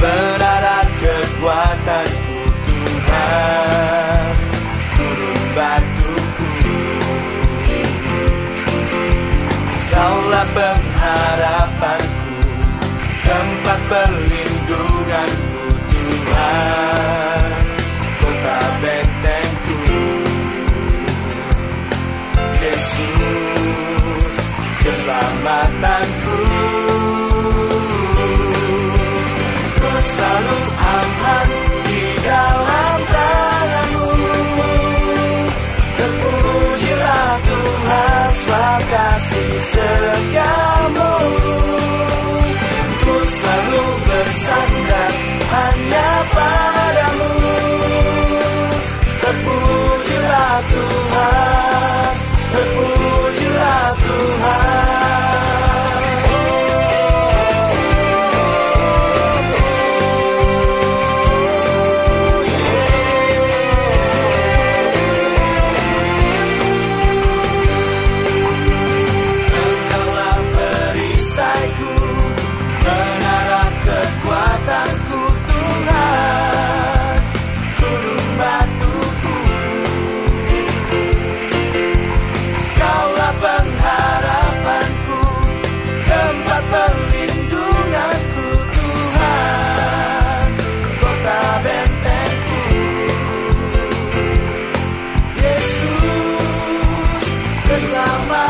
Menara kekuatanku Tuhan. Gunung batuku. Kaulah pengharapanku Tempat perlindunganku Tuhan. Kota bentengku. Yesus Keselamatan salud. amar.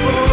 people